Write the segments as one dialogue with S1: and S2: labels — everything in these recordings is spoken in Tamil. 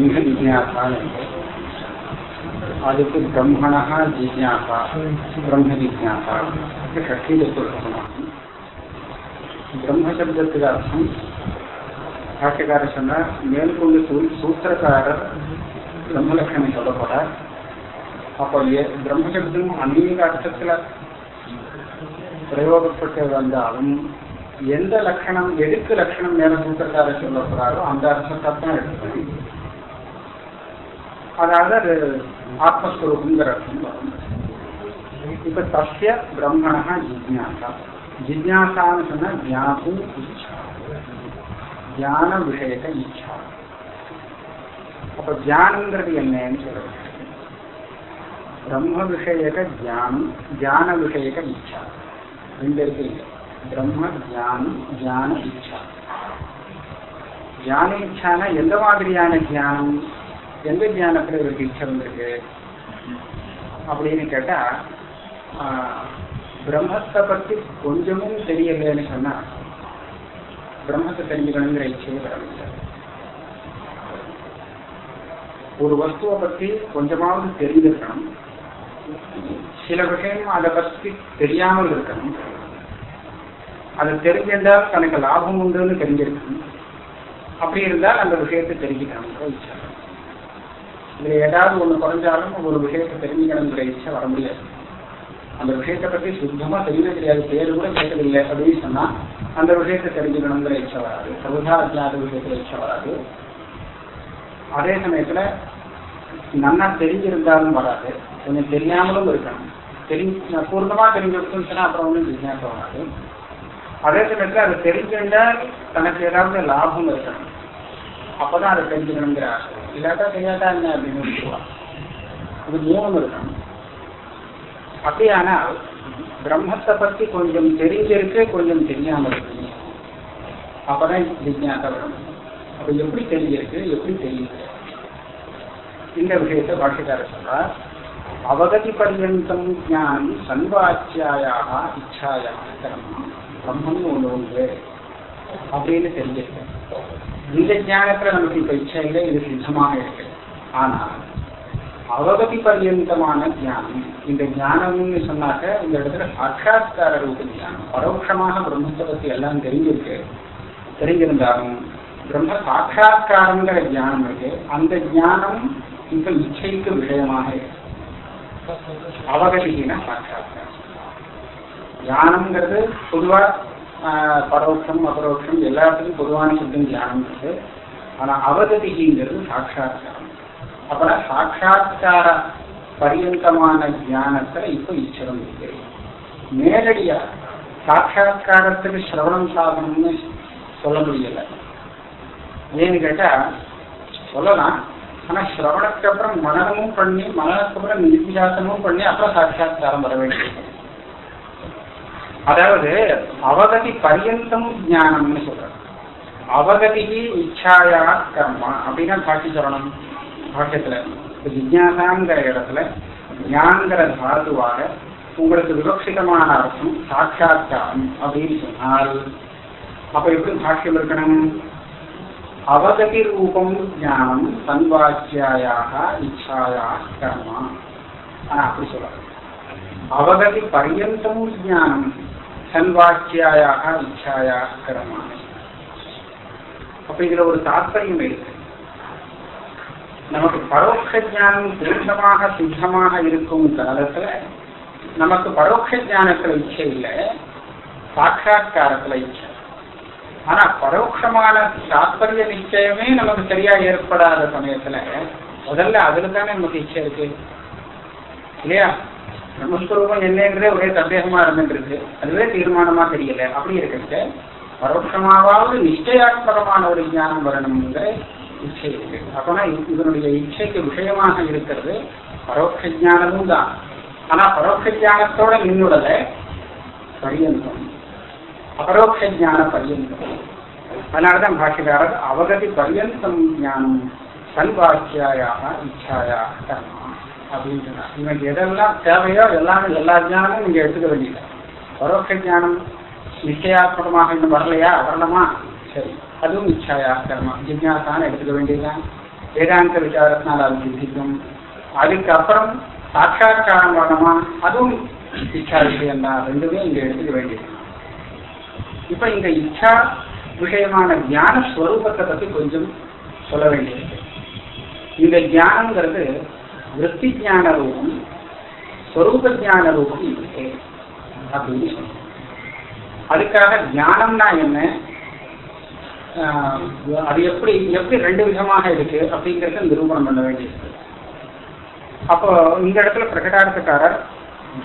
S1: பிரம்ம ஜிஜ்ஞாசான்னு இருக்கு அதுக்கு பிரம்மணா ஜிஜ்ஞாசா பிரம்ம ஜிஜ்ஞாசா ஷஷ்டியில் சொல்லணும் பிரம்ம சப்தத்துக்கு அர்த்தம் பாஷ்யக்காரர் சொன்னார் மேற்கொண்டு சூ- சூத்திரக்காரர் பிரம்மலட்சணம் சொல்லப்படார் அப்போ ஏ- பிரம்மசப்தம் அநேக அர்த்தத்தில் பிரயோகப்பட்டு வந்தாலும் எந்த லட்சணம் எதுக்கு லட்சணம் மேல சூத்திரக்காரர் சொல்லப்படுறாரோ அந்த அர்த்தத்தை தான் எடுத்துக்கணும் அதாவது அது ஆத்மஸ்வரூபங்கிற இப்ப தஸ்ய பிரம்மணா ஜிஜ்ஞாசா ஜிஜ்ஞாசான்னு சொன்னா ஜாத்தும் இச்சா தியான விஷயக்க இச்சா அப்ப தியானங்கிறது என்னன்னு சொல்றது பிரம்ம விஷயக தியானம் தியான விஷயக இச்சா ரெண்டு இருக்கு பிரம்ம தியானம் தியான இச்சா தியான இச்சானா எந்த மாதிரியான தியானம் எந்த தியானத்துல இவருக்கு இச்சை வந்திருக்கு அப்படின்னு கேட்டா ஆஹ், பிரம்மத்தை பத்தி கொஞ்சமும் தெரியலன்னு சொன்னா பிரம்மத்தை தெரிஞ்சுக்கணுங்கிற இச்சையே வரவில்லை. ஒரு வஸ்துவை பத்தி கொஞ்சமாவது தெரிஞ்சிருக்கணும். சில விஷயம் அதை பத்தி தெரியாமல் இருக்கணும். அதை தெரிஞ்சிருந்தால் தனக்கு லாபம் உண்டுன்னு தெரிஞ்சிருக்கணும். அப்படி இருந்தால் அந்த விஷயத்தை தெரிஞ்சுக்கணும் இச்சை. இதுல ஏதாவது ஒண்ணு குறைஞ்சாலும் ஒரு விஷயத்தை தெரிஞ்சுக்கணுங்கிற இச்சை வர முடியாது. அந்த விஷயத்தை பத்தி சுத்தமா தெரியவே தெரியாது. பேரு கூட கேட்கவில்லை அப்படின்னு சொன்னா அந்த விஷயத்தை தெரிஞ்சுக்கணுங்கிற இச்சை வராது. சமுதா அஜாத விஷயத்துல இச்சை வராது. அதே சமயத்துல நன்னா தெரிஞ்சிருந்தாலும் வராது. கொஞ்சம் தெரியாமலும் இருக்கணும் தெரிஞ்சு பூர்ணமா தெரிஞ்சிருக்குன்னு சொன்னா அப்புறம் ஒன்றும் ஜிஜ்ஞாசம் வராது அதே சமயத்துல அது தெரிஞ்சிருந்தா தனக்கு ஏதாவது லாபம் இருக்கணும் அப்பதான் அதை தெரிஞ்சுக்கணுங்கிற ஆசை. இல்லாட்டா தெரியாட்டா என்ன அப்படின்னு சொல்லுவான் இது மூணும் இருக்கணும் அப்படியானால் பிரம்மத்தை பத்தி கொஞ்சம் தெரிஞ்சிருக்கு கொஞ்சம் தெரியாம இருக்கு. அப்பதான் ஜிஜ்ஞாசா வரும். அப்ப எப்படி தெரிஞ்சிருக்கு எப்படி தெரியுது இந்த விஷயத்தை பாஷ்யக்காரர் சொல்றார். அவகதி பர்யந்தம் ஞானம் சன்வாச்சியாயாக இச்சாயாக. கர்மம் பிரம்மன் ஒன்று. உண்டு அப்படின்னு தெரிஞ்சிருக்கேன் இந்த ஞானத்துல நமக்கு இப்ப இச்சை இல்லை இது சித்தமாக இருக்கு. ஆனால் அவகதி பர்யந்தமான ஞானம் இந்த ஞானம்னு சொன்னாக்க இந்த இடத்துல சாட்சா்கார ரூப ஞானம் பரோட்சமாக பிரம்மத்தை பத்தி எல்லாம் தெரிஞ்சிருக்கு. தெரிஞ்சிருந்தாலும் பிரம்ம சாட்சா்காரங்கிற ஞானம் இருக்கு. அந்த ஞானம் இப்ப இச்சைக்கு விஷயமாக இருக்கு. அவகதினா சாட்சா்காரம் ஞானம்ங்கிறது பொதுவா பரோட்சம் அபரோட்சம் எல்லாத்துக்கும் பொதுவான சுத்தம் ஞானம் இருக்கு. ஆனா அவகதிங்கிறது சாட்சாத்காரம். அப்புறம் சாட்சாத்கார பரியந்தமான ஞானத்துல இப்போ ஈஸ்வரம் இருக்கு. நேரடியா சாட்சாத்காரத்துக்கு சிரவணம் சாதனம்னு சொல்ல முடியல. ஏன்னு கேட்டா சொல்லலாம். ஆனா சிரவணத்துக்கு அப்புறம் மனநமும் பண்ணி மனதுக்கு அப்புறம் நிதிசாசனமும் பண்ணி அப்புறம் சாட்சாத்காரம் வர வேண்டியது. அதாவது அவகதி பரியந்தம் ஞானம்னு சொல்றாங்க. அவகதி இச்சாயா கர்மா அப்படின்னா பாட்டி சொல்லணும். பாக்கியத்துல ஜிஜாசாங்கிற இடத்துல ஞான்கிற தாதுவாக உங்களுக்கு விவக்ஷிதமான அர்த்தம் சாட்சாத்காரம் அப்படின்னு சொன்னால். அப்ப எப்படி பாஷ்யம் இருக்கணும்? அவகதி ரூபம் ஞானம் சன்வாச்சியாயாக இச்சாயா கர்மா. ஆனா அப்படி சொல்றாங்க. அவகதி பரியந்தம் ஞானம் சன்வாக்கியாயாக இச்சாயா கர்மா அப்படிங்கிற ஒரு தாற்பயம் இருக்கு நமக்கு பரோட்ச ஞானம் தீர்க்கமாக சித்தமாக இருக்கும் காலத்துல நமக்கு பரோட்ச ஜானத்துல இச்சை இல்லை சாட்சா்காரத்துல இச்சை. ஆனா பரோட்சமான தாத்பரிய நிச்சயமே நமக்கு சரியா ஏற்படாத சமயத்துல முதல்ல அதுல தானே நமக்கு இச்சை இருக்கு. இல்லையா? பிரம்மஸ்வரூபம் என்னன்றதே ஒரே சந்தேகமா இருந்துருக்கு அதுவே தீர்மானமா தெரியல. அப்படி இருக்கிறது பரோட்சமாவது நிச்சயாத்மகமான ஒரு ஞானம் வரணுங்கிற இச்சை இருக்கு. அப்பனா இதனுடைய இச்சைக்கு விஷயமாக இருக்கிறது பரோட்ச ஜானமும் தான். ஆனா பரோட்ச ஞானத்தோட நின்னுடல பரியந்தம். அபரோட்ச ஜான பரியந்தம். அதனாலதான் பாஷிகாரர் அவகதி பரியந்தம் ஞானம் சன்வாக்கியாயாக இச்சாயா கர்மா. அப்படின்னு சொன்னார் இவனுக்கு எதெல்லாம் தேவையோ எல்லாமே எல்லா ஞானமும் நீங்க எடுத்துக்க வேண்டியது. பரோட்ச ஞானம் நிச்சயாத்மகமாக இன்னும் வரலையா? வரணுமா? சரி. அதுவும் இச்சாயா ஜிஜாசான எடுத்துக்க வேண்டியதுதான். வேதாந்த விசாரத்தினால் அது சிந்திக்கும் அதுக்கப்புறம் சாட்சா்காரம் வரணுமா? அதுவும் இச்சா விஷயம் தான் ரெண்டுமே இங்க எடுத்துக்க வேண்டியது இப்ப இந்த இச்சா விஷயமான ஞான ஸ்வரூபத்தை பத்தி கொஞ்சம் சொல்ல வேண்டியது. இந்த ஞானங்கிறது விற்பி ஞான ரூபம் ஸ்வரூப ஞான ரூபம் இருக்கு அப்படின்னு சொல்லுவோம் அதுக்காக ஞானம்னா என்ன ஆஹ் அது எப்படி எப்படி ரெண்டு விதமாக இருக்கு அப்படிங்கறத நிரூபணம் பண்ண வேண்டியிருக்கு அப்போ இந்த இடத்துல பிரகடார்த்தக்காரர்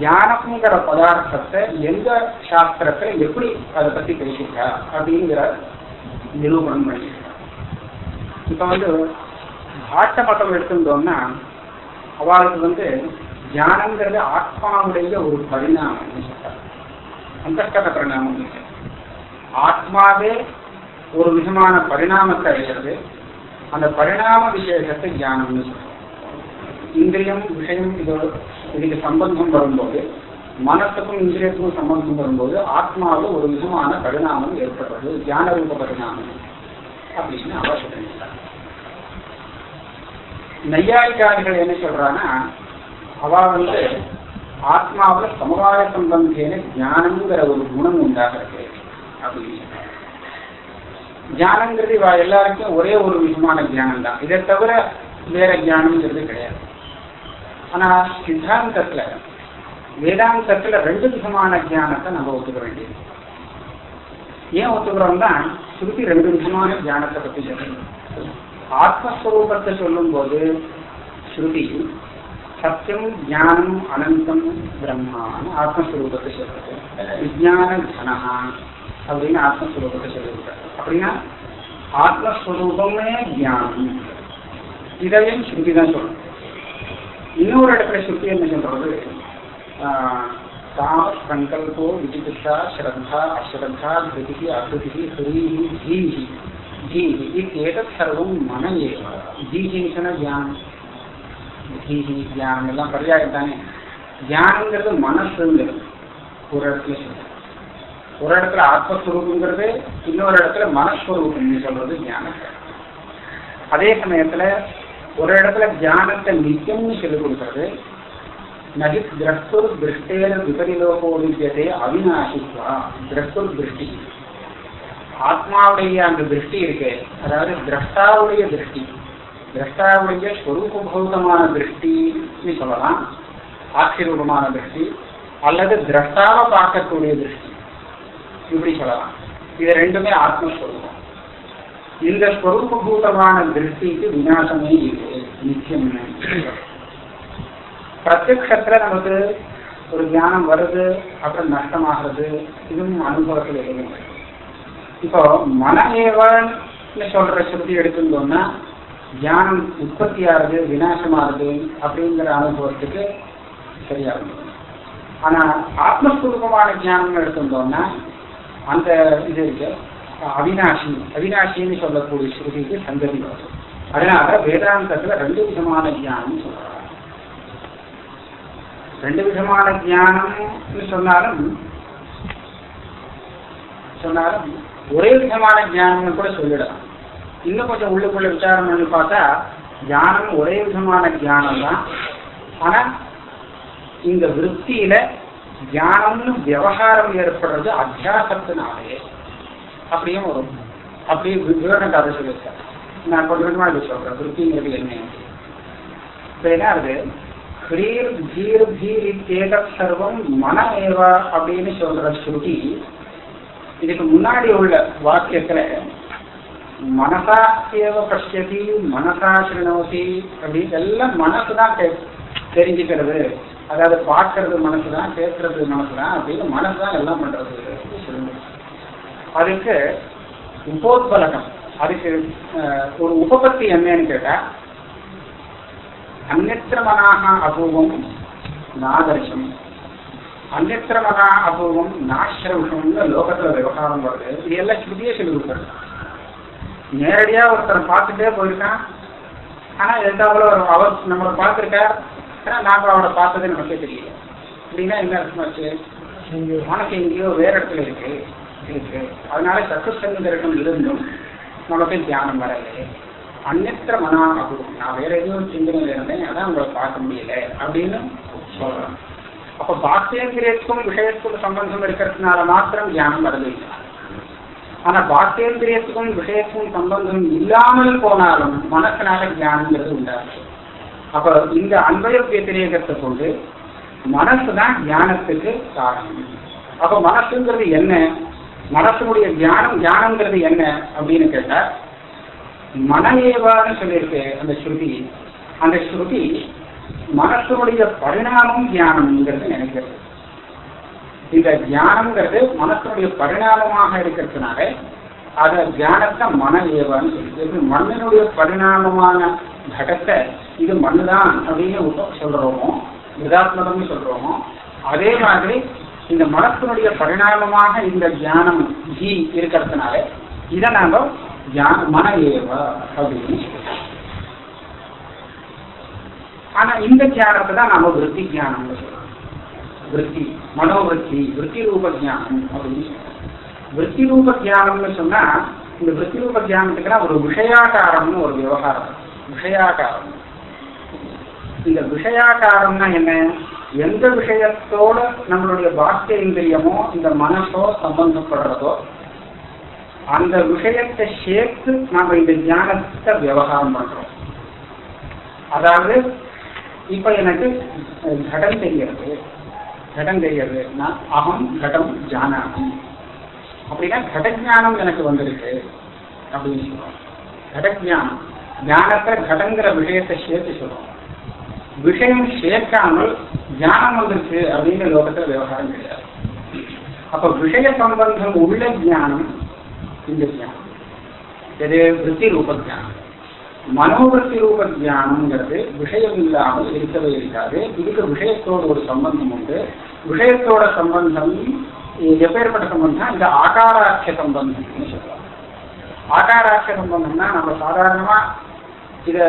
S1: ஞானம்ங்கிற பதார்த்தத்தை எந்த சாஸ்திரத்துல எப்படி அதை பத்தி பேசிட்டா அப்படிங்கிற நிரூபணம் பண்ணியிருக்கார் இப்ப வந்து பாட்ட மதம் எடுத்துட்டோம்னா அவளுக்கு வந்து ஞானங்கிறது ஆத்மாவுடைய ஒரு பரிணாமம் சொல்றார் பரிணாமம் ஆத்மாவே ஒரு விதமான பரிணாமத்தை அடைகிறது. அந்த பரிணாம விசேஷத்தை ஞானம்னு சொல்றோம் இந்திரியம் விஷயம் இதோட இதுக்கு சம்பந்தம் வரும்போது மனத்துக்கும் இந்திரியத்துக்கும் சம்பந்தம் வரும்போது ஆத்மாவில் ஒரு விதமான பரிணாமம் ஏற்படுறது. தியான ரூப பரிணாமம் அப்படின்னு அவர் சொல்லியிருக்கார் நையாயிக்காரிகள் என்ன சொல்றான்னா அவ வந்து ஆத்மாவில் சமுதாய சம்பந்தியான ஜானங்கிற ஒரு குணம் உண்டாகிறது அப்படின்னு ஜானங்கிறது ஞானங்கிறது இவ எல்லாருக்கும் ஒரே ஒரு விதமான ஞானம் தான் இதை தவிர வேற ஞானம்ங்கிறது கிடையாது. ஆனா சித்தாந்தத்துல வேதாந்தத்துல ரெண்டு விதமான ஞானத்தை நம்ம ஒத்துக்க வேண்டியது. ஏன் ஒத்துக்கிறோம்னா ஸ்ருதி ரெண்டு விதமான ஞானத்தை பத்தி சொல்லுது ஆத்மஸ்வரூபத்தை சொல்லும் போது ஸ்ருதி சத்தியம் ஞானம் அனந்தம் பிரம்மான்னு ஆத்மஸ்வரூபத்தை சொல்றது விஜயான கனஹா அப்படின்னு ஆத்மஸ்வரூபத்தை சொல்லியிருக்காரு. அப்படின்னா ஆத்மஸ்வரூபமே ஞானம் இதையும் ஸ்ருதி தான் சொல்லணும் இன்னொரு இடத்துல ஸ்ருதி என்ன சொல்றது? ஆஹ், காம சங்கல்போ விசிகிஷா ஸ்ரத்தா அஸ்ரத்தா திருதி அகிருதி ஹ்ரீஹி தீஹி தீஹி இத்தேதத் சர்வம் மன ஏவ தீஹின்னு சொன்னா தியானம் தீஹி தியானம் எல்லாம் பரியாயம் தானே தியானங்கிறது மனசுங்கிறது ஒரு இடத்துல சொல்றது ஒரு இடத்துல ஆத்மஸ்வரூபங்கிறது இன்னொரு இடத்துல மனஸ்வரூபம்னு சொல்றது ஞானம். அதே சமயத்துல ஒரு இடத்துல தியானத்தை நித்தியம்னு சொல்லிக் கொடுக்கறது. நகி திரஷ்டுர் திருஷ்டேன விபரிலோகோ வித்தியதே அவிநாசித்வா. திரஷ்டுர் திருஷ்டி ஆத்மாவுடைய அந்த திருஷ்டி இருக்கு. அதாவது திரஷ்டாவுடைய திருஷ்டி. திரஷ்டாவுடைய ஸ்வரூபபூதமான திருஷ்டின்னு சொல்லலாம். ஆட்சிரூபமான திருஷ்டி. அல்லது திரஷ்டாவை பார்க்கக்கூடிய திருஷ்டி. இப்படி சொல்லலாம். இது ரெண்டுமே ஆத்மஸ்வரூபம். இந்த ஸ்வரூபபூதமான திருஷ்டிக்கு விநாசமே இல்லை. நிச்சயம். பிரத்யக்ஷத்துல நமக்கு ஒரு ஞானம் வருது அப்புறம் நஷ்டமாகிறது. இதுவும் அனுபவத்தில் எதுவும் இப்போ மன சொல்ற ஸ்ருதி எடுத்துட்டோம்னா ஞானம் உற்பத்தி ஆகுது விநாசமாகுது அப்படிங்கிற அனுபவத்துக்கு சரியாகும். ஆனா ஆத்மஸ்வரூபமான ஞானம் எடுத்துட்டோம்னா அந்த இது இருக்கு. அவினாசி அவினாசின்னு சொல்லக்கூடிய ஸ்ருதிக்கு சந்ததி வரும் அதனால வேதாந்தத்துல ரெண்டு விதமான ஞானம் சொல்றாங்க. ரெண்டு விதமான ஞானம்னு சொன்னாலும் சொன்னாலும் ஒரே விதமான ஞானம்னு கூட சொல்லிடலாம். இன்னும் கொஞ்சம் உள்ளுக்குள்ள விசாரம் பண்ணி பார்த்தா ஞானம் ஒரே விதமான ஞானம் தான் ஆனா இந்த விற்பியில ஞானம்னு விவகாரம் ஏற்படுறது அத்தியாசத்தினாலே அப்படியும் வரும். அப்படியே விவரம் கதை சொல்லியிருக்காரு. நான் கொஞ்சம் கொஞ்சமா இது சொல்றேன். விற்பிங்கிறது என்ன? இப்ப என்ன ஆகுது? ஹ்ரீர் தீர் தீர் இத்தேதத் சர்வம் மன ஏவா அப்படின்னு சொல்ற ஸ்ருதி இதுக்கு முன்னாடி உள்ள வாக்கியத்துல மனசா ஏவ பசியதி மனசா சிருணோதி அப்படின்னு எல்லாம் மனசுதான் தெரிஞ்சுக்கிறது. அதாவது பார்க்கறது மனசுதான் கேட்கறது மனசுதான் அப்படின்னு மனசுதான் எல்லாம் பண்றது. அதுக்கு உபோத்பலகம். அதுக்கு அஹ், ஒரு உபபத்தி என்னன்னு கேட்டா அந்நத்திர மனாக அபூர்வம் நாதர்சம் அந்நத்திர மனா அபூர்வம் நாசிரவசம்னு லோகத்துல விவகாரம் வருது இது எல்லாம் ஸ்ருதியே சொல்லி கொடுக்குறது நேரடியா ஒருத்தர் பார்த்துட்டே போயிருக்கான். ஆனா எந்தாப்புல ஒரு அவர் நம்மளை பார்த்துருக்கார் ஆனா நாம அவரை பார்த்தது நமக்கே தெரியல. அப்படின்னா என்ன அர்த்தமாச்சு மனசு எங்கேயோ வேற இடத்துல இருக்கு. இருக்கு. அதனால சத்துசங்க தரிசனம் இருந்தும் நமக்கு தியானம் வரல. அந்நத்திர மனாகு நான் வேற எதுவும் சிந்தனையில இருந்தேன் அதான் உங்களை பார்க்க முடியல அப்படின்னு சொல்றேன். அப்ப பாக்கியேந்திரியத்துக்கும் விஷயத்துக்கும் சம்பந்தம் இருக்கிறதுனால மாத்திரம் தியானம் வருது ஆனா பாக்கியேந்திரியத்துக்கும் விஷயத்துக்கும் சம்பந்தம் இல்லாமல் போனாலும் மனசினால தியானங்கிறது உண்டாகும் அப்ப இந்த அன்பய வத்திரேகத்தை கொண்டு மனசுதான் தியானத்துக்கு காரணம் அப்ப மனசுங்கிறது என்ன மனசுடைய தியானம் தியானங்கிறது என்ன அப்படின்னு கேட்டா மன ஏவான்னு சொல்லியிருக்கு அந்த ஸ்ருதி அந்த ஸ்ருதி மனசுடைய பரிணாமம் தியானம்ங்கிறது நினைக்கிறது இந்த தியானம்ங்கிறது மனசுடைய பரிணாமமாக இருக்கிறதுனால அத தியானத்தை மன ஏவான்னு சொல்லுது மண்ணினுடைய பரிணாமமான கடத்தை இது மண்ணுதான் அப்படின்னு சொல்றோமோ விதாத்மகம்னு சொல்றோமோ அதே மாதிரி இந்த மனத்தினுடைய பரிணாமமாக இந்த தியானம் ஜி இருக்கிறதுனால இதை நாம மன ஏவ அப்படின்னு சொல்றோம். ஆனா இந்த தியானத்தை தான் நம்ம விருத்தி தியானம் விற்பி விருத்தி மனோவிருத்தி விருத்தி ரூப தியானம் அப்படின்னு விற்பி விருத்தி ரூப தியானம்னு சொன்னா இந்த விருத்தி ரூப தியானத்துக்குலாம் ஒரு விஷயாகாரம்னு ஒரு விவகாரம். விஷயாகாரம். இந்த விஷயாகாரம்னா என்ன? எந்த விஷயத்தோட நம்மளுடைய பாக்கிய இந்திரியமோ இந்த மனசோ சம்பந்தப்படுறதோ அந்த விஷயத்தை சேர்த்து நாம இந்த ஞானத்தை விவகாரம் பண்றோம். அதாவது இப்ப எனக்கு அஹ், கடம் தெரிகிறது கடம் தெரிகிறது நான் அகம் கடம் ஜானாமி அப்படின்னா கடஜானம் எனக்கு வந்திருக்கு அப்படின்னு சொல்றோம். கடஜானம். ஞானத்தை கடங்கிற விஷயத்தை சேர்த்து சொல்றோம். விஷயம் சேர்க்காமல் ஞானம் வந்துருச்சு அப்படிங்கிற லோகத்துல விவகாரம் கிடையாது. அப்ப விஷய சம்பந்தம் உள்ள ஜானம் இந்த ஜானம் எது? விற்பி ரூப ஞானம். மனோவர்த்தி ரூப ஞானம்ங்கிறது விஷயம் இல்லாமல் இருக்கவே இருக்காது. இதுக்கு விஷயத்தோட ஒரு சம்பந்தம் உண்டு. விஷயத்தோட சம்பந்தம் எப்பேற்பட்ட சம்பந்தம் இந்த ஆகாராட்சிய சம்பந்தம்னு சொல்லலாம் ஆகாராட்சிய சம்பந்தம்னா நம்ம சாதாரணமா இத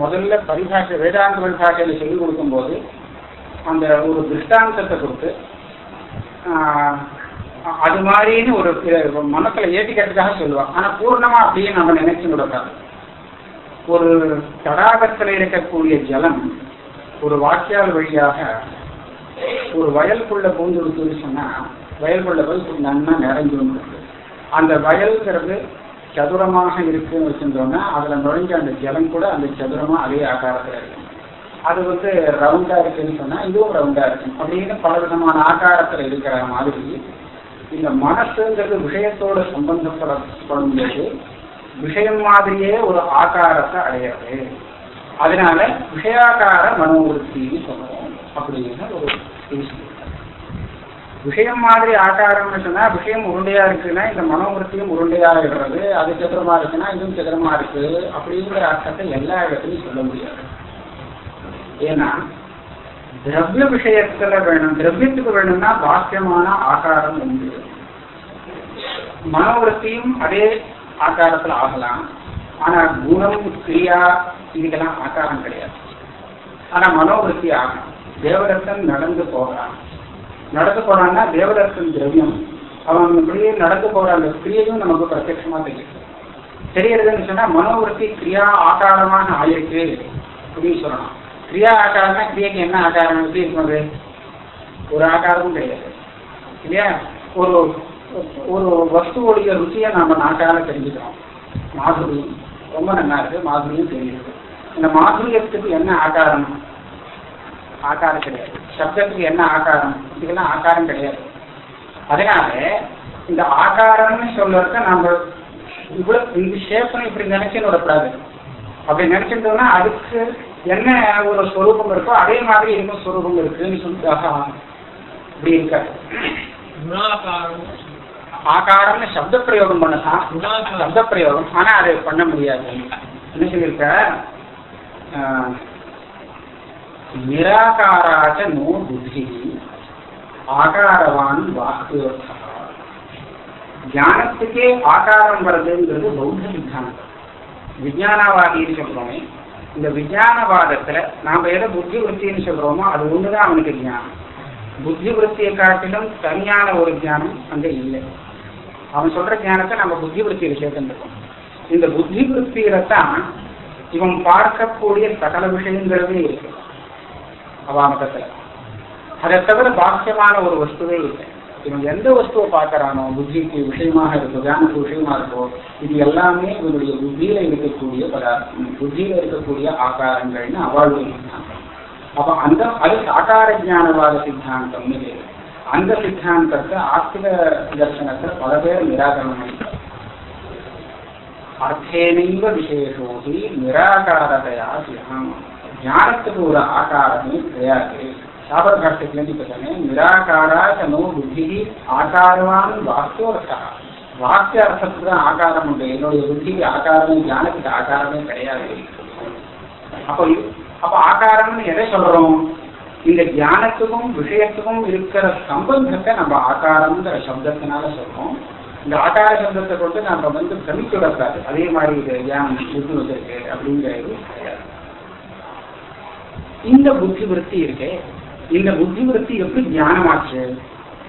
S1: முதல்ல பரிபாஷை வேதாந்த பரிபாஷையில சொல்லிக் கொடுக்கும்போது அந்த ஒரு திருஷ்டாந்தத்தை கொடுத்து அது மாதிரின்னு ஒரு இத மனசுல ஏற்றிக்கிறதுக்காக சொல்லுவாங்க. ஆனா பூர்ணமா அப்படின்னு நம்ம நினைச்சு கொடுக்காது ஒரு தடாகத்தில் இருக்கக்கூடிய ஜலம் ஒரு வாக்கியால் வழியாக ஒரு வயலுக்குள்ள பூந்துடுத்துன்னு சொன்னா வயலுக்குள்ள போய் நன்னா நிறைஞ்சு வந்துருக்கு அந்த வயல்ங்கிறது சதுரமாக இருக்குன்னு வச்சுருந்தோம்னா அதுல நுழைஞ்ச அந்த ஜலம் கூட அந்த சதுரமா அதே ஆகாரத்துல இருக்கும். அது வந்து ரவுண்டா இருக்குன்னு சொன்னா இதுவும் ரவுண்டா இருக்கும். அப்படின்னு பல விதமான ஆகாரத்துல இருக்கிற மாதிரி இந்த மனசுங்கிறது விஷயத்தோட சம்பந்தப்படப்படும் போது விஷயம் மாதிரியே ஒரு ஆகாரத்தை அடையிறது. அதனால விஷயாக்கார மனோவிருத்தின்னு சொல்லுவோம் அப்படின்னு ஒரு விஷயம் மாதிரி ஆகாரம்னு சொன்னா விஷயம் உருண்டையா இருக்குன்னா இந்த மனோவிருத்தியும் உருண்டையா இருக்கிறது அது சதுரமா இருக்குன்னா இதுவும் சதுரமா இருக்கு அப்படிங்கிற அர்த்தத்தை எல்லா இடத்துலையும் சொல்ல முடியாது. ஏன்னா திரவிய விஷயத்துல வேணும் திரவியத்துக்கு வேணும்னா பாக்கியமான ஆகாரம் உண்டு. மனோவிருத்தியும் அதே ஆகாரத்துல ஆகலாம். ஆனா குணம் கிரியா இதுக்கெல்லாம் ஆகாரம் கிடையாது. ஆனா மனோவிருத்தி ஆகும் தேவதத்தன் நடந்து போகிறான் நடந்து போறான்னா தேவதத்தன் திரவியம். அவன் இப்படியே நடந்து போற அந்த கிரியையும் நமக்கு பிரத்யட்சமா தெரியும். தெரியறதுன்னு சொன்னா மனோவிருத்தி கிரியா ஆகாரமாக ஆயிருக்கு அப்படின்னு சொல்லணும் கிரியா ஆகாரம்னா கிரியைக்கு என்ன ஆகாரம் எப்படி இருக்கிறது ஒரு ஆகாரமும் கிடையாது. இல்லையா? ஒரு ஒரு வஸ்துவோடைய ருசியை நாம நாக்கால தெரிஞ்சுக்கிறோம். மாதுரியம் ரொம்ப நல்லா இருக்கு மாதுரியம் தெரியுது. இந்த மாதுரியத்துக்கு என்ன ஆகாரம்? ஆகாரம் கிடையாது. சப்தத்துக்கு என்ன ஆகாரம்? இதுக்கெல்லாம் ஆகாரம் கிடையாது. அதனால இந்த ஆகாரம்னு சொல்றத நம்ம இவ்வளவு இந்த ஷேப்னு இப்படி நினைச்சுன்னு விடக்கூடாது. அப்படி நினைச்சிருந்தோம்னா அதுக்கு என்ன ஒரு ஸ்வரூபம் இருக்கோ அதே மாதிரி என்ன ஸ்வரூபம் இருக்குன்னு சொல்லி இப்படி இருக்காது. ஆகாரம்னு சப்த பிரயோகம் பண்ணலாம் சப்த பிரயோகம் ஆனா அதை பண்ண முடியாது. என்ன சொல்லியிருக்க? நிராகாராச்ச நோ புத்தி. ஆகாரவான் வாஸ்துவர்த்தா ஞானத்துக்கே ஆகாரம் வருதுங்கிறது பௌத்த சித்தாந்தம். விஞ்ஞானவாதின்னு சொல்றோமே. இந்த விஞ்ஞானவாதத்துல நாம எதை புத்தி விருத்தின்னு சொல்றோமோ அது ஒண்ணுதான் அவனுக்கு ஞானம். புத்தி விருத்தியை காட்டிலும் தனியான ஒரு ஞானம் அங்க இல்லை. அவன் சொல்ற ஞானத்தை நம்ம புத்தி விருத்தியில சேர்த்துருக்கோம் இந்த புத்தி விருத்தியில தான் இவன் பார்க்கக்கூடிய சகல விஷயங்களுமே இருக்கு. அவாமகத்துல. அதை தவிர பாக்கியமான ஒரு வஸ்துவே இல்லை. இவன் எந்த வஸ்துவை பார்க்கறானோ புத்திக்கு விஷயமாக இருக்கோ தியானத்துக்கு விஷயமா இருக்கோ இது எல்லாமே இவனுடைய புத்தியில இருக்கக்கூடிய பதார்த்தம். புத்தியில இருக்கக்கூடிய ஆகாரங்கள்னு அவாழ்வு சித்தாந்தம் அப்ப அந்த அது சாகார ஞானவாத சித்தாந்தம்னு பேரு. அந்த சித்தாந்தத்தை ஆஸ்திக தர்சனத்துல பல பேர் நிராகரணம் அர்த்தேனைவ விசேஷோகி நிராகாரதையா சிவம் ஞானத்துக்கு ஒரு ஆகாரமே கிடையாது. சாபர்காஷ்டத்துலேருந்து இப்போ சொன்னேன் நிராகாராக நோ புத்தி ஆகாரவான் வாக்கியோர்த்தா வாக்கிய அர்த்தத்துக்கு தான் ஆகாரம் உண்டு. என்னுடைய புத்திக்கு ஆகாரமே ஞானத்துக்கு ஆகாரமே கிடையாது. அப்போ இ- அப்போ ஆகாரம்னு எதை சொல்றோம்? இந்த ஞானத்துக்கும் விஷயத்துக்கும் இருக்கிற சம்பந்தத்தை நம்ம ஆகாரம்ங்கிற சப்தத்தினால சொல்றோம். இந்த ஆகார சப்தத்தை கொண்டு நம்ம வந்து பிரமித்து அதே மாதிரி இது தியானம் புத்தி வந்திருக்கு அப்படிங்கிறது கிடையாது. இந்த புத்தி விருத்தி இருக்கு. இந்த புத்தி விருத்தி எப்படி ஞானமாச்சு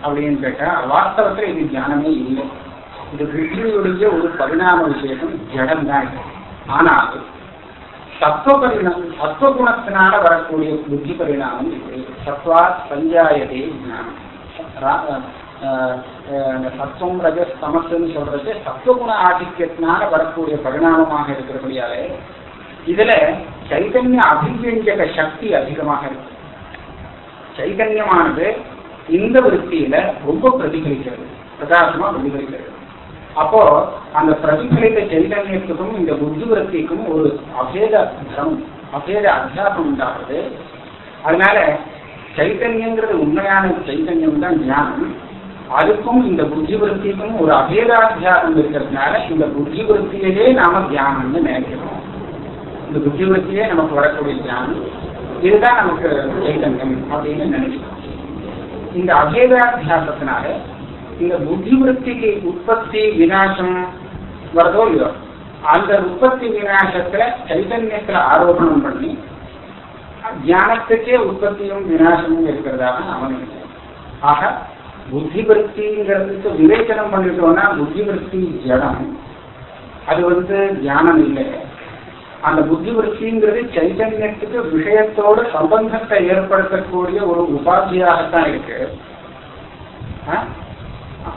S1: அப்படின்னு கேட்டா வாஸ்தவத்துல இது ஞானமே இல்லை. இது புத்தியுடைய ஒரு பரிணாம விசேஷம் ஜடம் தான் இது ஆனால் தத்துவ பரிணாமம் சத்துவ குணத்தினால வரக்கூடிய புத்தி பரிணாமம் இது. சத்வா சஞ்சாயதே ஞானம். ரா- சத்துவம் ரஜஸ் தமசுன்னு சொல்றது சத்துவகுண ஆதிக்கத்தினால வரக்கூடிய பரிணாமமாக இருக்கிறபடியாலே இதுல சைதன்ய அபிவியஞ்சக சக்தி அதிகமாக இருக்கு. சைதன்யமானது இந்த விற்பியில ரொம்ப பிரதிபலிக்கிறது. பிரகாசமா பிரதிபலிக்கிறது. அப்போ அந்த பிரதிபலித்த சைதன்யத்துக்கும் இந்த புத்திவருத்திக்கும் ஒரு அபேத தரம் அபேத அத்தியாசம் உண்டாகுது. அதனால சைத்தன்யங்கிறது உண்மையான சைத்தன்யம் தான் ஞானம். அதுக்கும் இந்த புத்தி விருத்திக்கும் ஒரு அபேதாத்தியாசம் இருக்கிறதுனால இந்த புத்தி விருத்தியவே நாம தியானம்னு நினைக்கிறோம். இந்த புத்தி விருத்தியே நமக்கு வரக்கூடிய தியானம் இதுதான் நமக்கு சைத்தன்யம் அப்படின்னு நினைக்கிறோம். இந்த அபேதாத்தியாசத்தினால இந்த புத்தி விருத்திக்கு உற்பத்தி விநாசம் வரதோ இல்லையோ அந்த உற்பத்தி விநாசத்துல சைதன்யத்துல ஆரோபணம் பண்ணி ஞானத்துக்கே உற்பத்தியும் விநாசமும் இருக்கிறதாக அவன் நினைக்கிறான் ஆக புத்தி விருத்திங்கிறதுக்கு விவேச்சனம் பண்ணிட்டோம்னா புத்தி விருத்தி ஜடம். அது வந்து ஞானம் இல்லை. அந்த புத்தி விருத்திங்கிறது விஷயத்தோட சம்பந்தத்தை ஏற்படுத்தக்கூடிய ஒரு உபாதியாகத்தான் இருக்கு.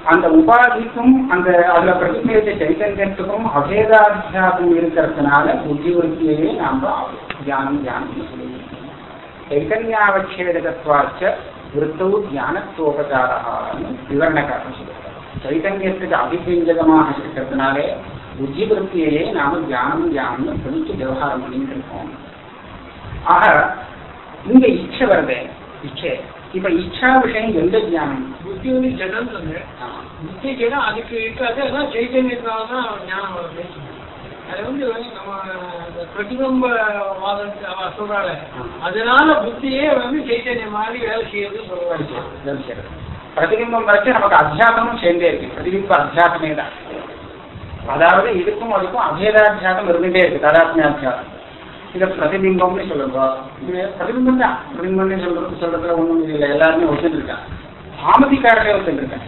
S1: அந்த உபாதிக்கும் அந்த அதுல பிரதிபலித்த சைத்தன்யத்துக்கும் அபேதாத்தியாசம் இருக்கிறதுனால புத்திவருத்தியையே நாம தியானம் தியானம் சொல்லுவோம். சைத்தன்யாவச்சேதகத்வாச்ச விருத்தவு தியானத்தோபச்சாரன்னு விவரணக்காரன் சொல்லுவார் சைத்தன்யத்துக்கு அபிபிஞ்சகமாக இருக்கிறதுனாலே புத்தி விருத்தியையே நாம தியானம் தியானம்னு பிடிச்சு விவகாரம் பண்ணிட்டு இருக்கோம். ஆக இங்க இச்சை வருது இச்சை. இப்ப இச்சா விஷயம் எந்த ஞானம்
S2: புத்தி வந்து ஜடம். புத்தி ஜடம் அதுக்கு இருக்காது அதான் சைத்தன்யத்தினால தான் ஞானம் வருது அது வந்து நம்ம பிரதிபம்ப வாதம் சொல்றாள். அதனால புத்தியே வந்து சைத்தன்யம் மாதிரி வேலை சொல்லுவாங்க
S1: தெரிஞ்சுக்கிறது. பிரதிபிம்பம் வரைக்கும் நமக்கு அத்தியாசமும் சேர்ந்தே இருக்கு. பிரதிபிம்ப அத்தியாசமே தான் அதாவது இதுக்கும் அதுக்கும் அபேதாத்தியாசம் இருந்துட்டே இருக்கு. ததாத்மியாத்தியாசம் இதை பிரதிபிம்பம்னு சொல்லுங்க. இது பிரதிபிம்பம் தான் பிரதிபிம்பம்னு சொல்றது சொல்றதுல ஒண்ணும் இல்லை எல்லாருமே ஒத்துட்டு இருக்காங்க. ஆமதிக்காரரே ஒத்துட்டு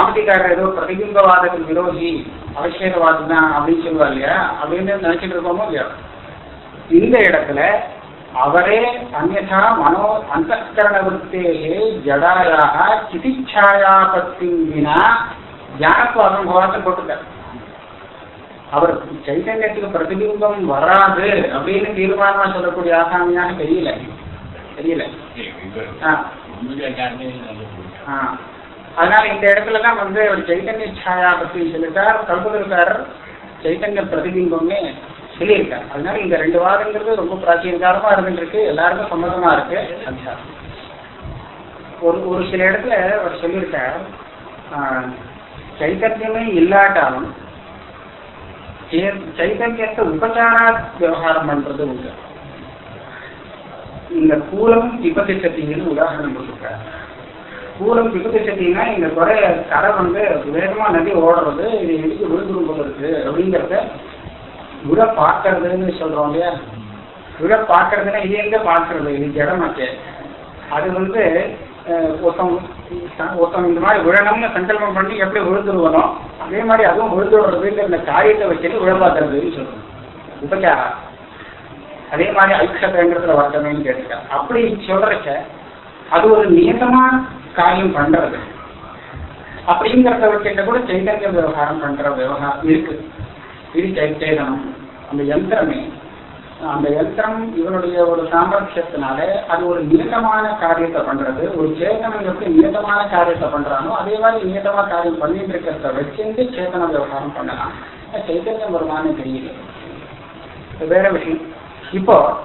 S1: ஆமதிக்காரர் ஏதோ பிரதிபிம்பவாதத்தின் விரோதி அவசியவாதம் தான் அப்படின்னு சொல்லுவார் இல்லையா? அப்படின்னு நினைச்சிட்டு இருக்கோமோ இல்லையா? இந்த இடத்துல அவரே அந்நா மனோ அந்தகரண விற்பேகே ஜடாயாக சிகிச்சாயாபத்தின் வினா ஞானத்துவாதம் போராட்டம் போட்டுட்டார் அவர் சைத்தன்யத்துக்கு பிரதிபிம்பம் வராது அப்படின்னு தீர்மானமா சொல்லக்கூடிய ஆசாமியாக தெரியல. தெரியல. அதனால இந்த இடத்துல தான் வந்து ஒரு சைத்தன்ய சாயா பத்தி சொல்லிட்டார் கல்பதற்காரர் சைத்தன்ய பிரதிபிம்பம்னு சொல்லியிருக்கார். அதனால இந்த ரெண்டு வாதங்கிறது ரொம்ப பிராச்சீன காலமா இருந்துருக்கு எல்லாருக்கும் சம்மதமா இருக்கு. ஒரு ஒரு சில இடத்துல அவர் சொல்லியிருக்கார் சைத்தன்யமே இல்லாட்டாலும் சைதன்யத்தை உபச்சாரா விவகாரம் பண்றது உண்டு. இந்த கூலம் விபதிச்சத்தின்னு உதாரணம் கொடுத்துருக்காரு. கூலம் விபதிச்சத்தின்னா இந்த குறை கரை வந்து வேகமா நதி ஓடுறது இது எதுக்கு விழுந்துரும் போல இருக்கு அப்படிங்கிறத விட பார்க்கறதுன்னு சொல்றோம் இல்லையா? விட பார்க்கறதுன்னா இது எங்க பார்க்கறது இது ஜடமாச்சே. அது வந்து ஒருத்தவங்க ஒருத்தவங்க இந்த மாதிரி விழணும்னு சங்கல்பம் பண்ணி எப்படி விழுந்துருவனோ அதே மாதிரி அதுவும் விழுந்துடுறதுங்கிற இந்த காரியத்தை வச்சுட்டு விழ பார்க்கறதுன்னு சொல்றோம் உபச்சாரா அதே மாதிரி ஐக்ஷதங்கிறதுல வர்த்தமேன்னு கேட்டுக்க அப்படி சொல்றச்ச அது ஒரு நியதமா காரியம் பண்றது. அப்படிங்கிறத வச்சுட்டு கூட சைதன்ய விவகாரம் பண்ற விவகாரம் இருக்கு. இது சைத்தேதனம் அந்த யந்திரமே அந்த யந்திரம் இவனுடைய ஒரு சாமர்த்தியத்தினால அது ஒரு நியதமான காரியத்தை பண்றது. ஒரு சேத்தனம் எப்படி நியதமான காரியத்தை பண்றானோ அதே மாதிரி நியதமா காரியம் பண்ணிட்டு இருக்கிறத வச்சிருந்து சேத்தன விவகாரம் பண்ணலாம். சைத்தன்யம் வருமானு தெரியல. வேற விஷயம். இப்போ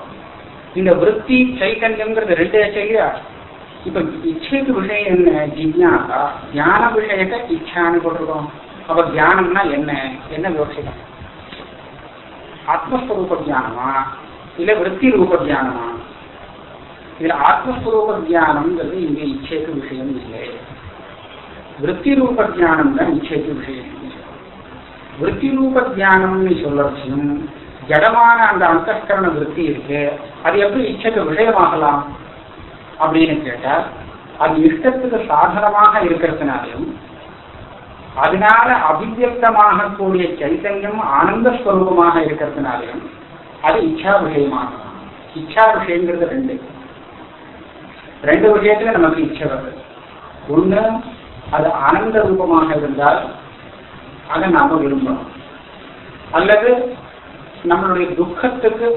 S1: இந்த விற்பி சைத்தன்யம்ங்கிறது ரெண்டு செய்யா இப்ப இச்சைக்கு விஷயம் என்ன? ஜிக்னாசா தியான விஷயத்தை இச்சான்னு போட்டிருக்கோம். அப்ப தியானம்னா என்ன? என்ன விவசாயம்? ஆத்மஸ்வரூப தியானமா இல்ல விற்பி ரூப தியானமா இதுல ஆத்மஸ்வரூப தியானம்ங்கிறது இங்க இச்சைக்கு விஷயம் இல்லை. விற்பி ரூப தியானம் தான் இச்சைக்கு விஷயம். விற்பி ரூப தியானம்னு சொல்றச்சும் ஜடமான அந்த அந்தஸ்கரண விற்பி இருக்கு அது எப்படி இச்சைக்கு விஷயமாகலாம் அப்படின்னு கேட்டால் அது இஷ்டத்துக்கு சாதனமாக இருக்கிறதுனாலையும் அதனால அபிவியக்தமாக கூடிய சைத்தன்யம் ஆனந்த ஸ்வரூபமாக இருக்கிறதுனாலையும் அது இச்சா விஷயமாக இச்சா விஷயங்கிறது ரெண்டு. ரெண்டு விஷயத்துல நமக்கு இச்சை வருது. ஒண்ணு அது ஆனந்த ரூபமாக இருந்தால் அதை நாம விரும்பணும் அல்லது நம்மளுடைய துக்கத்துக்கு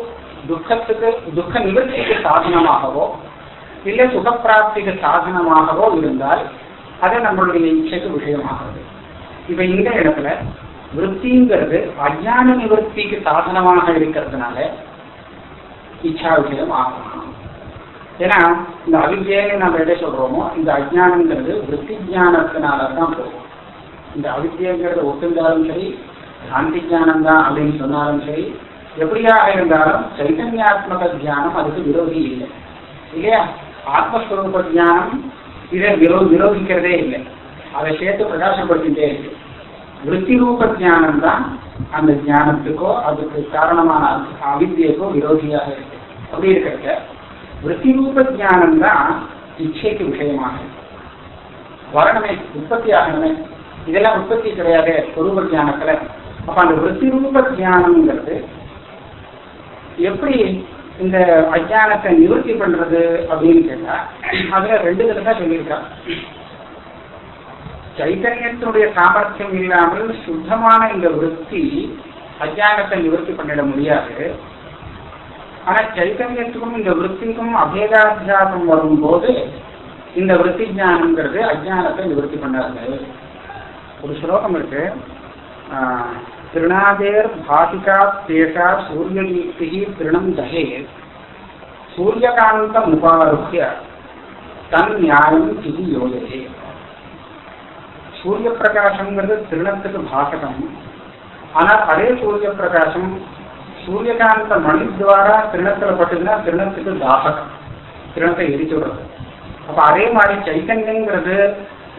S1: துக்கத்துக்கு துக்க நிவர்த்திக்கு சாதனமாகவோ இல்லை சுகப்பிராப்திக்கு சாதனமாகவோ இருந்தால் அது நம்மளுடைய இச்சைக்கு விஷயமாகிறது. இப்ப இந்த இடத்துல விற்பிங்கிறது அஜான நிவர்த்திக்கு சாதனமாக இருக்கிறதுனால இச்சா விஷயம் ஆகணும் ஏன்னா இந்த அவித்யன்னு நம்ம எதை சொல்றோமோ இந்த அஜானங்கிறது விற்பி ஜானத்தினால தான் போகும். இந்த அவித்யங்கிறத ஒத்துந்தாலும் சரி சாந்தி ஜானம் தான் அப்படின்னு சொன்னாலும் சரி எப்படியாக இருந்தாலும் சைதன்யாத்மக தியானம் அதுக்கு விரோதி இல்லை. இல்லையா? ஆத்மஸ்வரூப தியானம் இதை விரோ விரோதிக்கிறதே இல்லை. அதை சேர்த்து பிரகாசப்படுத்திட்டே விற்பி ரூப தியானம் தான் அந்த ஞானத்துக்கோ அதுக்கு காரணமான அவித்தியக்கோ விரோதியாக இருக்கு. அப்படி இருக்கிறத விற்பி ரூப தியானம் தான் இச்சைக்கு விஷயமாக இருக்கு. வரணுமே உற்பத்தி ஆகணுமே. இதெல்லாம் உற்பத்தி கிடையாது சொரூப ஜானத்துல அப்ப அந்த விற்பி ரூப ஜானம்ங்கிறது எப்படி இந்த அஜானத்தை நிவர்த்தி பண்றது அப்படின்னு கேட்டா அதுல ரெண்டு விதத்தான் சொல்லியிருக்காங்க சொல்லியிருக்கா சைத்தன்யத்தினுடைய சாமர்த்தியம் இல்லாமல் சுத்தமான இந்த விற்பி அஜானத்தை நிவர்த்தி பண்ணிட முடியாது. ஆனா சைத்தன்யத்துக்கும் இந்த விற்பிக்கும் அபேதாத்தியாசம் வரும்போது இந்த விற்பி ஜானம்ங்கிறது அஜானத்தை நிவர்த்தி பண்ணாது. ஒரு ஸ்லோகம் இருக்கு. திருநாதேர் பாசிகா தேஷா சூரியகீர்த்தி திருணம் தகே. சூரியகாந்தம் உபாருக்கிய தன் நியாயம் இது யோகே சூரிய பிரகாசம்ங்கிறது திருணத்துக்கு பாசகம். ஆனால் அதே சூரிய பிரகாசம் சூரியகாந்த மணி துவாரா திருணத்துல பட்டுதுன்னா திருணத்துக்கு தாசகம் திருணத்தை எரிச்சு விடுறது. அப்ப அதே மாதிரி சைத்தன்யங்கிறது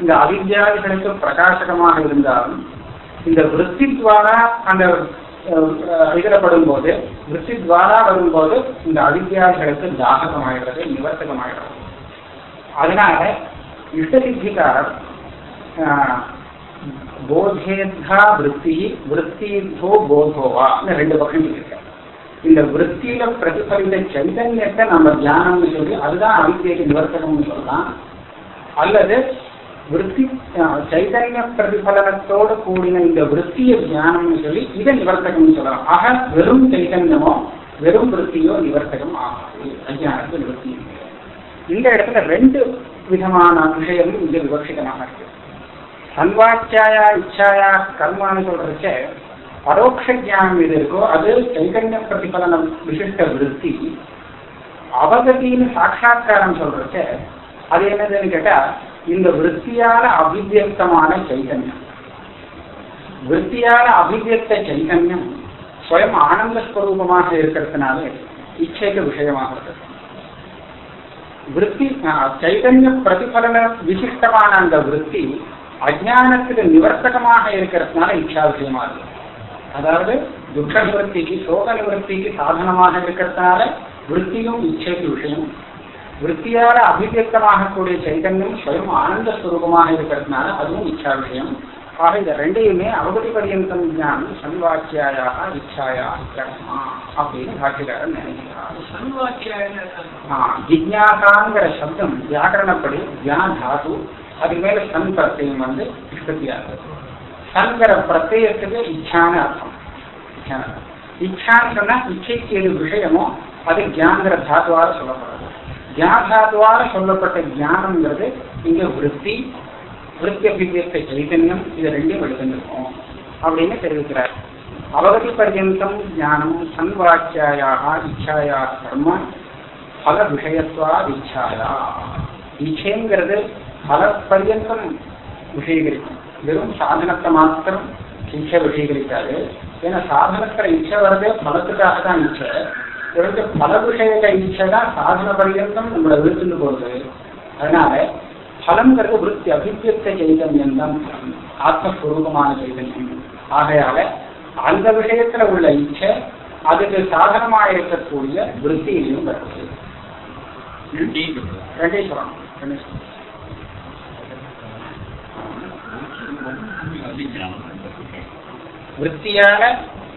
S1: இந்த அவித்யாதிகளுக்கு பிரகாசகமாக இருந்தாலும் இந்த விற்பி துவாரா அந்த இதில் போது விற்பி துவாரா வரும்போது இந்த அவித்யாதிகளுக்கு தாசகமாகிறது நிவர்த்தகமாகிறது. அதனால இஷ்டசித்திக்காரர் போதேத்தா விற்பி விற்பித்தோ போதோவா ரெண்டு பக்கம் இருக்கு. இந்த விற்பியில பிரதிபலித்த சைதன்யத்தை நம்ம தியானம்னு சொல்லி அதுதான் அவித்தியக்கு நிவர்த்தகம்னு சொல்லலாம். அல்லது விற்பி சைதன்ய பிரதிபலனத்தோடு கூடின இந்த விற்பிய தியானம்னு சொல்லி இதை நிவர்த்தகம்னு சொல்லலாம். ஆக வெறும் சைதன்யமோ வெறும் விற்பியோ நிவர்த்தகம் ஆகாது. அஜானத்து நிவர்த்தி இந்த இடத்துல ரெண்டு விதமான விஷயமும் இங்கே விவக்ஷிதமாக இருக்கு. சன்வாச்சியாயா இச்சாயா கர்மான்னு சொல்றச்ச பரோட்ச ஜானம் எது இருக்கோ அது சைதன்ய பிரதிபலனம் விசிஷ்ட விருத்தி அவகதின்னு சாட்சா்காரம் சொல்றச்ச அது என்னதுன்னு கேட்டா இந்த விற்பியால அபிவியக்தமான சைதன்யம் விற்பியால அபிவியக்த சைதன்யம் ஸ்வயம் ஆனந்த ஸ்வரூபமாக இருக்கிறதுனால இச்சைக்கு விஷயமாகிறது விற்பி சைதன்ய பிரதிபலன விசிஷ்டமான அந்த விற்பி அஜானத்துக்கு நிவர்த்தகமாக இருக்கிறதுனால இச்சா விஷயமா இருக்கு அதாவது துக்க நிவர்த்திக்கு சோக நிவர்த்திக்கு சாதனமாக இருக்கிறதுனால விற்பியும் இச்சைக்கு விஷயம் விற்பியால அபிவியக்தமாக கூடிய சைதன்யம் ஸ்வயம் ஆனந்த ஸ்வரூபமாக இருக்கிறதுனால அதுவும் இச்சா விஷயம் ஆக இந்த ரெண்டையுமே அவகதி பரியந்தம் ஞானம் சன்வாக்கியாயாக இச்சாயா கர்மா அப்படின்னு பாக்கியக்காரன் நினைக்கிறார்
S2: சன்வாக்கியாயன்னு
S1: ஆ, ஜிக்ஞாசாங்கிற சப்தம் வியாக்கரணப்படி தியான தாது அது மேல சன் பிரத்தியம் வந்து உற்பத்தி சங்கர சன்கிற பிரத்தியத்துக்கு இச்சான அர்த்தம். இச்சான இச்சான்னு சொன்னா இச்சைக்கு எது விஷயமோ அது ஜான்கிற தாத்துவால சொல்லப்படுறது ஜாதாத்துவால சொல்லப்பட்ட ஜானம்ங்கிறது இங்க விற்பி விற்பி அபிவியத்தை சைதன்யம் இது ரெண்டையும் எடுத்துருக்கோம் அப்படின்னு தெரிவிக்கிறார். அவகதி பர்யந்தம் ஞானம் சன்வாச்சியாயாக இச்சாயா கர்ம பல விஷயத்துவா இச்சாயா இச்சைங்கிறது பல பர்யந்தம் விஷயீகரிக்கும் வெறும் சாதனத்தை மாத்திரம் இச்சை விஷயீகரிக்காது ஏன்னா சாதனத்துல இச்சை வர்றதே பலத்துக்காக தான் இச்சை இவருக்கு பல விஷயத்த இச்சை தான் சாதன பர்யந்தம் நம்மளை விழுத்துட்டு போகுது அதனால பலம்ங்கிறது விருத்தி அபிவியக்த சைதன்யம் தான். ஆத்மஸ்வரூபமான சைதன்யம் ஆகையால அந்த விஷயத்துல உள்ள இச்சை அதுக்கு சாதனமாக இருக்கக்கூடிய விருத்தியிலையும் வருது சொல்லணும் ரெண்டையும் சொல்லணும். விற்த்தியான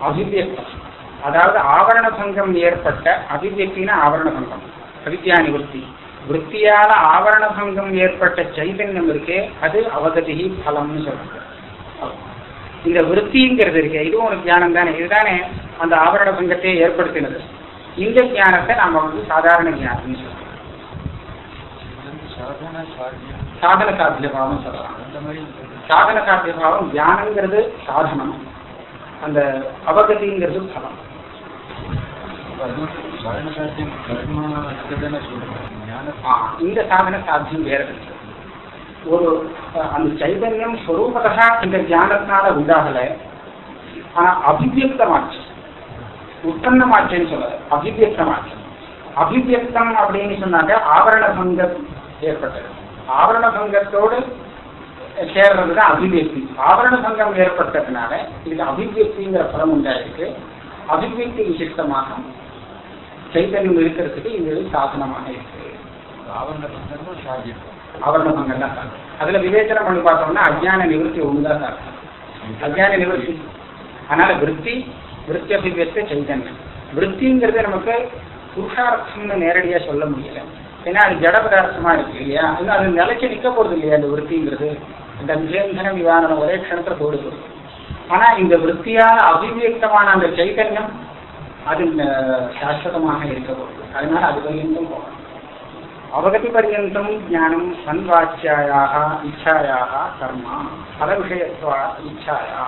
S1: அபிவியக்தம் அதாவது ஆவரண சங்கம் ஏற்பட்ட அபிவியக்தினா ஆவரண சங்கம். அவித்யா நிவர்த்தி. விற்த்தியால ஆவரண சங்கம் ஏற்பட்ட சைதன்யம் இருக்கே அது அவகதி பலம்னு சொல்றாங்க. இந்த விற்த்திங்கிறது இருக்கு இதுவும் ஒரு ஞானம் தானே. இதுதானே அந்த ஆவரண சங்கத்தை ஏற்படுத்தினது. இந்த ஞானத்தை நாம வந்து சாதாரண ஞானம்னு சொல்றோம். சாதன சாத்தியபாவம் சொல்லலாம் சாதன சாத்தியபாவம் தியானங்கிறது சாதனம். அந்த அவகதிங்கிறது பலம். இந்த சாதன சாத்தியம் வேற ஒரு அந்த சைதன்யம் ஸ்வரூபதா இந்த ஞானத்தினால உண்டாகல. ஆனா அபிவியக்தமாச்சு. சொல்ல சொல்லல. அபிவியக்தமாச்சு. அபிவியக்தம் அப்படின்னு சொன்னாக்க ஆவரண பங்கம் ஏற்பட்டது. ஆவரண பங்கத்தோடு சேர்றது தான் அபிவியக்தி ஆவரண பங்கம் ஏற்பட்டதுனால இதுக்கு அபிவியக்திங்கிற பலம் உண்டாயிருக்கு. அபிவியக்தி விசிஷ்டமாக சைத்தன்யம் இருக்கிறதுக்கு இது சாதனமாக இருக்கு. ஆவரண பங்கம் தான் சாதனம் அதுல விவேச்சனம் பண்ணி பார்த்தோம்னா அஜ்ஞான நிவர்த்தி ஒண்ணுதான் சாதனம் அஜ்ஞான நிவர்த்தி. அதனால விருத்தி விருத்தி அபிவியக்த சைதன்யம். விருத்திங்கிறது நமக்கு புருஷார்த்தம்னு நேரடியா சொல்ல முடியல. ஏன்னா அது ஜட பதார்த்தமா இருக்கு இல்லையா? அது அது நிலைச்சு நிக்க போறது இல்லையா அந்த விருத்திங்கிறது? அந்த நிரந்தன விவாதம் ஒரே க்ஷணத்துல போடுது. ஆனா இந்த விருத்தியால அபிவியக்தமான அந்த சைத்தன்யம் அது சாஸ்வதமாக இருக்க போகுது. அதனால அது பர்யந்தம் போகணும். அவகதி பர்யந்தம் ஞானம் சன்வாச்சியாயாக இச்சாயாக கர்மா பல விஷயத்துவ இச்சாயா.